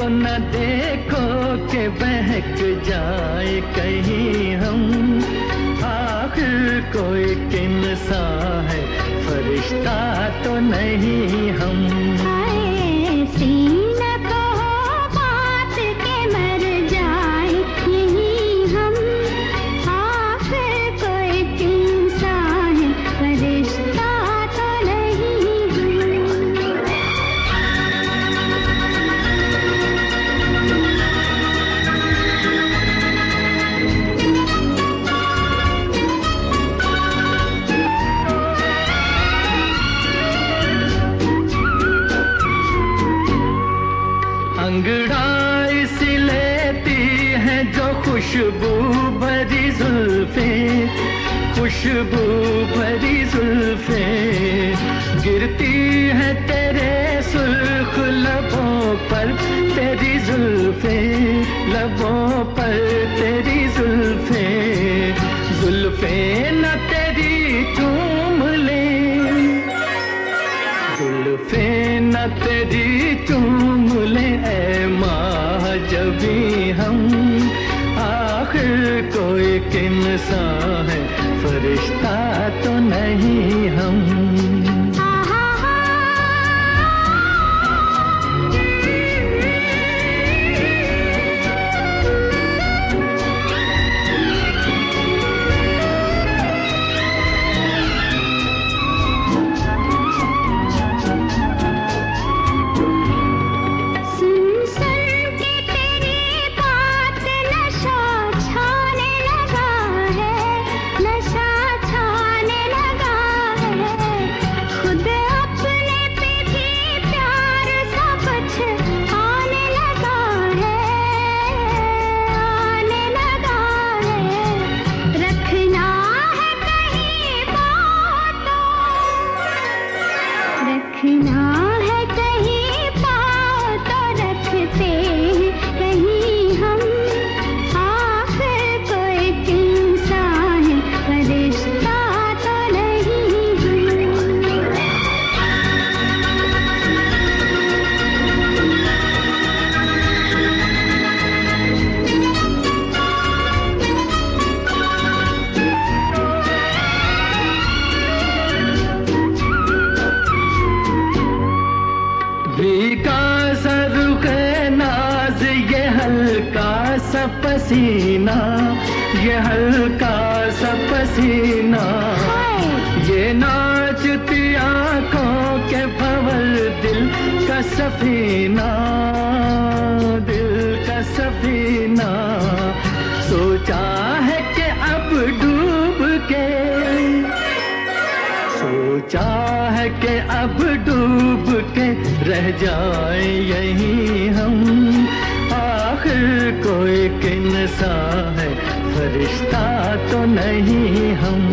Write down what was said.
को न देखो के बहक जाए कहीं हम। आखिर कोई किन है, फरिश्ता तो नहीं हम। खुशबू भरी जुल्फे, खुशबू भरी जुल्फे गिरती है तेरे सुर्ख लबों पर तेरी जुल्फे, लबों पर तेरी जुल्फे जुल्फे न तेरी चूम ले। जुल्फे न तेरी चूम ले जबी हम आखिर कोई किन सा है। फरिश्ता तो नहीं हम। रखना सा पसीना ये हल्का सा पसीना। ये नाचती आँखों के भवर दिल का सफीना दिल का सफीना। सोचा है कि अब डूब के सोचा है कि अब डूब के रह जाए यही कोई सा है। फरिश्ता तो नहीं हम